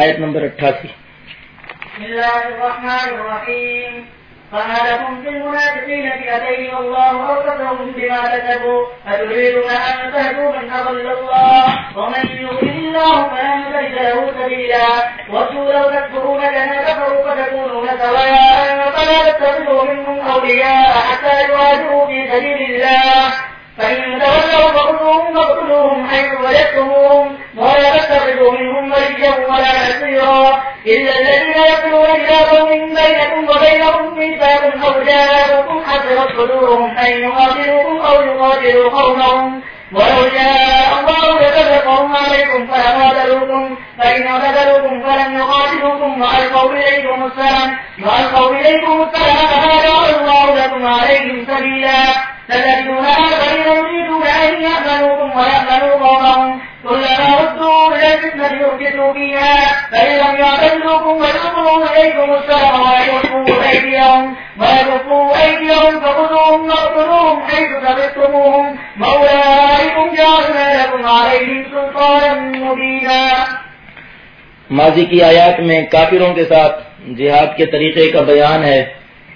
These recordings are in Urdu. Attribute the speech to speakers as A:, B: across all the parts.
A: آیت نمبر اٹھاسی۔
B: بسم الله الرحمن الرحيم. فما لكم في المنافقين فئتين والله أوقفهم بما كسبوا أتريدون أن تهدوا من أضل الله؟ ومن يضلل الله فلن تجد له سبيلا. واتوا لو تكفرون كما كفروا فتكونون سواء فلا تتخذوا منهم أولياء حتى يهاجروا في سبيل الله. فإن تولوا فخذوهم واقتلوهم حيث وجدتموهم ولا تتخذوا منهم وليا ولا نصيرا إلا الذين يصلون إلى قوم بينكم وبينهم ميثاق أو جاءوكم حسرت صدورهم أن يقاتلوكم أو يقاتلوا قومهم ولو شاء الله لتفقهم عليكم فلقاتلوكم فإن اعتزلوكم فلم يقاتلوكم وألقوا إليكم السلام وألقوا إليكم السلام جعل الله لكم عليهم سبيلا ستجدون آخرين يريدون أن يأمنوكم ويأمنوا قومهم كلما ردوا إلى الفتنة يركزوا فيها فإن لم يعتزلوكم ويلقوا إليكم السلام ويكفوا أيديهم ويكفوا أيديهم فخذوهم واقتلوهم حيث ثبتموهم وأولئكم جعلنا لكم عليهم سلطانا مبينا
A: ماضی کی آیات میں کافروں کے ساتھ جہاد کے طریقے کا بیان ہے۔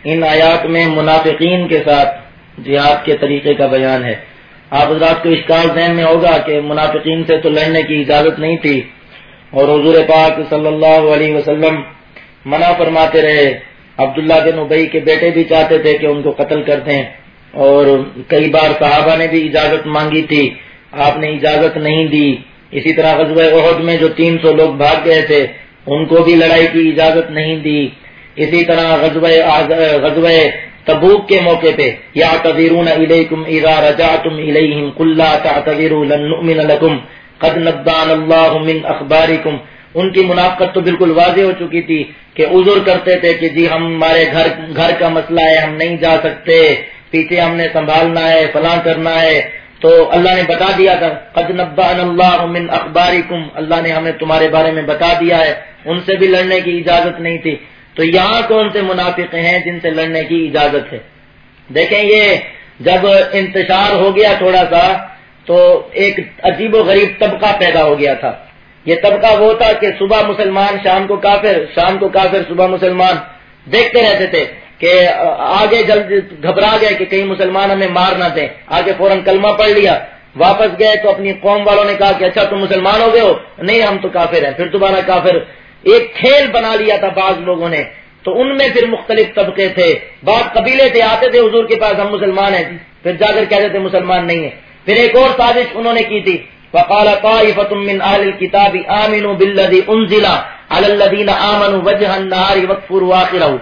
A: ان آیات میں منافقین کے ساتھ جہاد کے طریقے کا بیان ہے۔ آپ حضرات کو اشکال ذہن میں ہوگا کہ منافقین سے تو لڑنے کی اجازت نہیں تھی۔ اور حضور پاک صلی اللہ علیہ وسلم منع فرماتے رہے۔ عبداللہ بن ابئی کے بیٹے بھی چاہتے تھے کہ ان کو قتل کر دیں۔ اور کئی بار صحابہ نے بھی اجازت مانگی تھی۔ آپ نے اجازت نہیں دی۔ اسی طرح غزوہ عہد میں جو تین سو لوگ بھاگ گئے تھے، ان کو بھی لڑائی کی اجازت نہیں دی۔ اسی طرح غزوہ غزوہ تبوک کے موقع پہ یا تذیرون الیکم اذا رجعتم الیہم قل لا تعتذروا لن نؤمن قد نبان اللہ من اخبارکم۔ ان کی منافقت تو بالکل واضح ہو چکی تھی کہ عذر کرتے تھے کہ جی ہمارے گھر گھر کا مسئلہ ہے، ہم نہیں جا سکتے، پیچھے ہم نے سنبھالنا ہے، فلاں کرنا ہے۔ تو اللہ نے بتا دیا تھا، قد نبان اللہ من اخبارکم۔ اللہ نے ہمیں تمہارے بارے میں بتا دیا ہے۔ ان سے بھی لڑنے کی اجازت نہیں تھی۔ تو یہاں کون سے منافق ہیں جن سے لڑنے کی اجازت ہے؟ دیکھیں یہ جب انتشار ہو گیا تھوڑا سا، تو ایک عجیب و غریب طبقہ پیدا ہو گیا تھا۔ یہ طبقہ وہ تھا کہ صبح مسلمان، شام کو کافر، شام کو کافر، صبح مسلمان۔ دیکھتے رہتے تھے کہ آگے جلد گھبرا گئے کہ کہیں مسلمان ہمیں مار نہ دیں۔ آگے فوراً کلمہ پڑھ لیا۔ واپس گئے تو اپنی قوم والوں نے کہا کہ اچھا تم مسلمان ہو گئے ہو۔ نہیں، ہم تو کافر ہیں۔ پھر دوبارہ کافر ایک کھیل بنا لیا تھا بعض لوگوں نے، تو ان میں پھر مختلف طبقے تھے۔ بعض قبیلے تھے، آتے تھے، حضور کے پاس ہم مسلمان ہیں۔ پھر جا کر کہتے تھے، مسلمان نہیں ہیں۔ پھر ایک اور سازش انہوں نے کی تھی۔ وقال طائفة من اهل الكتاب آمنوا بالذي انزل على الذين آمنوا وجه النهار واكفروا آخره۔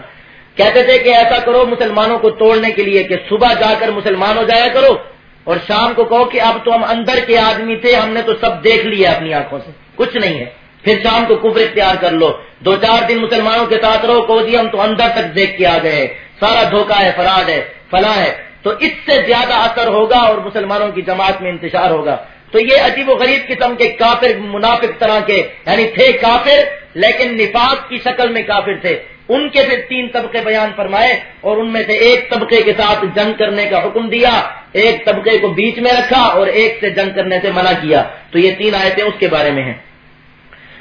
A: کہتے تھے کہ ایسا کرو مسلمانوں کو توڑنے کے لیے کہ صبح جا کر مسلمان ہو جایا کرو۔ اور شام کو کہو کہ اب تو ہم اندر کے آدمی تھے، ہم نے تو سب دیکھ لیا اپنی آنکھوں سے۔ کچھ نہیں ہے۔ پھر شام کو کفر اختیار کر لو۔ دو چار دن مسلمانوں کے ساتھ رہو کو جی ہم تو اندر تک دیکھ کے آ گئے سارا دھوکا ہے، فراڈ ہے فلاں ہے۔ تو اس سے زیادہ اثر ہوگا اور مسلمانوں کی جماعت میں انتشار ہوگا۔ تو یہ عجیب و غریب قسم کے کافر، منافق طرح کے یعنی تھے کافر، لیکن نفاق کی شکل میں کافر تھے۔ ان کے پھر تین طبقے بیان فرمائے اور ان میں سے ایک طبقے کے ساتھ جنگ کرنے کا حکم دیا، ایک طبقے کو بیچ میں رکھا اور ایک سے جنگ کرنے سے منع کیا۔ تو یہ تین آیتیں اس کے بارے میں ہیں۔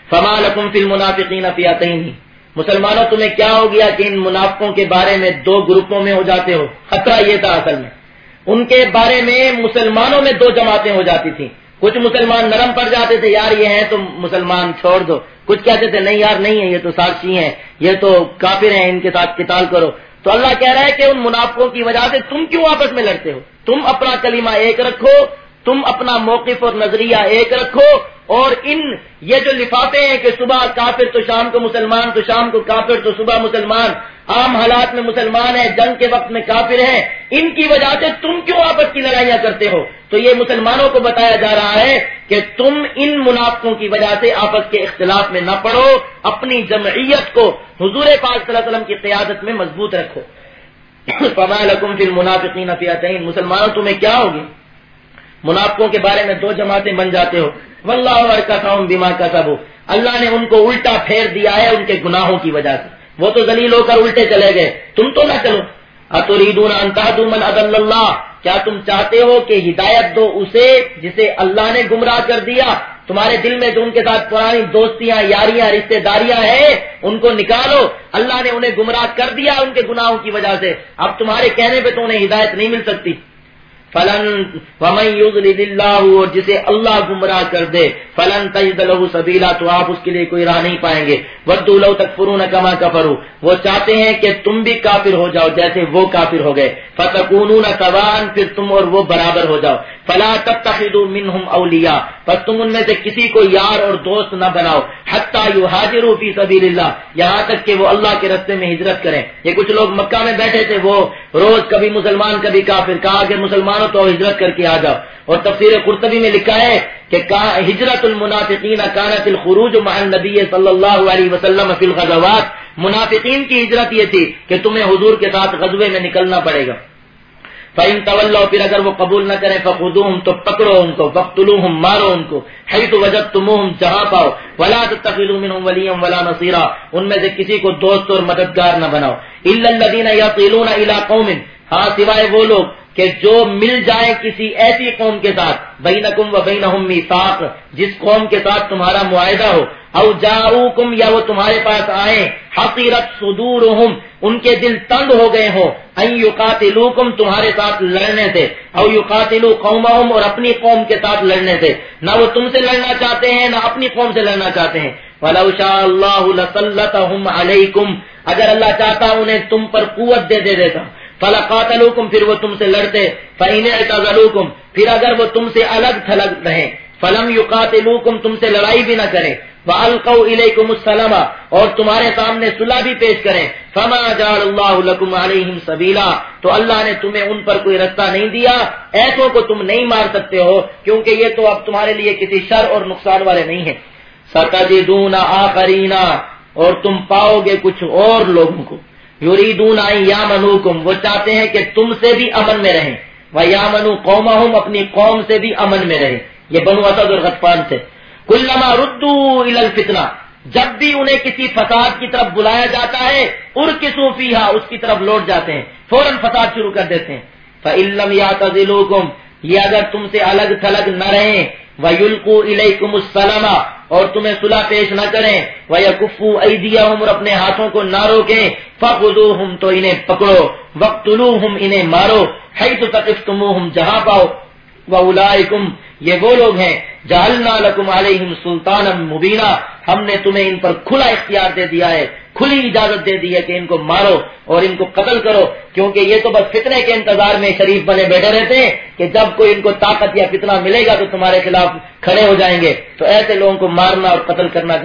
A: فما لکم فی المنافقین فیاتین مسلمانوں، تمہیں کیا ہو گیا کہ ان منافقوں کے بارے میں دو گروپوں میں ہو جاتے ہو؟ خطرہ یہ تھا اصل میں۔ ان کے بارے میں مسلمانوں میں دو جماعتیں ہو جاتی تھیں۔ کچھ مسلمان نرم پڑ جاتے تھے، یار یہ ہیں تو مسلمان چھوڑ دو۔ کچھ کہتے تھے، نہیں یار، نہیں ہے یہ تو ساکشی ہیں، یہ تو کافر ہیں، ان کے ساتھ قتال کرو۔ تو اللہ کہہ رہا ہے کہ ان منافقوں کی وجہ سے تم کیوں آپس میں لڑتے ہو؟ تم اپنا کلمہ ایک رکھو، تم اپنا موقف اور نظریہ ایک رکھو اور ان یہ جو لفافے ہیں کہ صبح کافر تو شام کو مسلمان، تو شام کو کافر تو صبح مسلمان، عام حالات میں مسلمان ہیں، جنگ کے وقت میں کافر ہیں، ان کی وجہ سے تم کیوں آپس کی لڑائیاں کرتے ہو؟ تو یہ مسلمانوں کو بتایا جا رہا ہے کہ تم ان منافقوں کی وجہ سے آپس کے اختلاف میں نہ پڑو، اپنی جمعیت کو حضور پاک صلی اللہ علیہ وسلم کی قیادت میں مضبوط رکھو۔ فما فی المنافقین فیاتین مسلمانوں تمہیں کیا ہوگی؟ منافقوں کے بارے میں دو جماعتیں بن جاتے ہو۔ واللہ کا بیما کا سب اللہ نے ان کو الٹا پھیر دیا ہے ان کے گناہوں کی وجہ سے۔ وہ تو ذلیل ہو کر الٹے چلے گئے۔ تم تو نہ چلو۔ اتریدون من عدل اللہ۔ کیا تم چاہتے ہو کہ ہدایت دو اسے جسے اللہ نے گمراہ کر دیا؟ تمہارے دل میں جو ان کے ساتھ پرانی دوستیاں، یاریاں رشتے داریاں ہیں، ان کو نکالو۔ اللہ نے انہیں گمراہ کر دیا ان کے گناہوں کی وجہ سے۔ اب تمہارے کہنے پہ تو انہیں ہدایت نہیں مل سکتی۔ فلن فمن اور جسے اللہ گمراہ کر دے، فلن تجد له سبیلا تو آپ اس کے لیے کوئی راہ نہیں پائیں گے۔ ودو لو تکفرون کما کفروا۔ وہ چاہتے ہیں کہ تم بھی کافر ہو جاؤ جیسے وہ کافر ہو گئے۔ فتکونون سوان پھر تم اور وہ برابر ہو جاؤ۔ فلا تتخذوا منهم اولیاء پس تم ان میں سے کسی کو یار اور دوست نہ بناؤ حتی یہاجروا فی سبیل اللہ یہاں تک کہ وہ اللہ کے راستے میں ہجرت کریں یہ کچھ لوگ مکہ میں بیٹھے تھے وہ روز کبھی مسلمان کبھی کافر کہا کہ مسلمان تو ہجرت کر کے آ جاؤ اور تفسیر قرطبی میں لکھا ہے کہ ہجرت المنافقین کانت الخروج مع النبی صلی اللہ علیہ وسلم فی الغزوات منافقین کی ہجرت یہ تھی کہ تمہیں حضور کے ساتھ غزوے میں نکلنا پڑے گا فَإِن تَوَلَّوْا پھر اگر وہ قبول نہ کریں، فَخُذُوهُمْ تو پکڑو ان کو وَقْتُلُوهُمْ مارو ان کو، حَيْثُ وَجَدْتُمُوهُمْ جہاں پاؤ، وَلَا تَتَّخِذُوا مِنْهُمْ وَلِيًّا وَلَا نَصِيرًا، ان میں سے کسی کو دوست اور مددگار نہ بناؤ۔ إِلَّا الَّذِينَ يَطِيلُونَ إِلَى قَوْمٍ ہاں سوائے وہ لوگ کہ جو مل جائے کسی ایسی قوم کے ساتھ بینکم و بینہم میثاق جس قوم کے ساتھ تمہارا معاہدہ ہو او جاؤکم یا وہ تمہارے پاس آئے حقیرت صدورہم ان کے دل تنگ ہو گئے ہوں یقاتلوکم، تمہارے ساتھ لڑنے سے، او یقاتلو قومہم اور اپنی قوم کے ساتھ لڑنے سے۔ نہ وہ تم سے لڑنا چاہتے ہیں، نہ اپنی قوم سے لڑنا چاہتے ہیں۔ وَلَوْ شَاءَ اللَّهُ لَسَلَّتَهُمْ عَلَيْكُمْ اگر اللہ چاہتا انہیں تم پر قوت دے دے دیتا۔ فلا قاتلوکم پھر وہ تم سے لڑتے۔ فین اعتزلوکم پھر اگر وہ تم سے الگ تھلگ رہیں فلم یقاتلوکم، تم سے لڑائی بھی نہ کریں والقوا الیکم السلام اور تمہارے سامنے صلح بھی پیش کریں۔ فما جعل اللہ لكم علیہم سبیلا تو اللہ نے تمہیں ان پر کوئی رستہ نہیں دیا۔ ایسوں کو تم نہیں مار سکتے ہو، کیونکہ یہ تو اب تمہارے لیے کسی شر اور نقصان والے نہیں ہیں۔ ستجدون آخرین اور تم پاؤ گے کچھ اور لوگوں کو۔ یوریدون یا وہ چاہتے ہیں کہ تم سے بھی امن میں رہیں۔ وہ یا منو قوم اپنی قوم سے بھی امن میں رہیں۔ یہ بنو اسد اور غطفان سے کلما ردو الفتنا جب بھی انہیں کسی فساد کی طرف بلایا جاتا ہے ار کی صوفیہ اس کی طرف لوٹ جاتے ہیں، فوراً فساد شروع کر دیتے ہیں۔ فعلم یا یہ اگر تم سے الگ تھلگ نہ رہیں، وَيُلْقُوا إِلَيْكُمُ السَّلَمَ، اور تمہیں صلح پیش نہ کریں، وَيَكُفُّوا أَيْدِيَهُمْ، اور اپنے ہاتھوں کو نہ روکیں۔ فَخُذُوهُمْ، تو انہیں پکڑو۔ وَقْتُلُوهُمْ انہیں مارو۔ حَيْثُ تَقِفْتُمُوهُمْ جہاں پاؤ۔ وَأُولَئِكُمْ، یہ وہ لوگ ہیں جعلنا لکم علیہم سلطان مبینہ ہم نے تمہیں ان پر کھلا اختیار دے دیا ہے، کھلی اجازت دے دی ہے کہ ان کو مارو اور ان کو قتل کرو۔ کیونکہ یہ تو بس فتنے کے انتظار میں شریف بنے بیٹھے رہتے ہیں کہ جب کوئی ان کو طاقت یا فتنہ ملے گا تو تمہارے خلاف کھڑے ہو جائیں گے۔ تو ایسے لوگوں کو مارنا اور قتل کرنا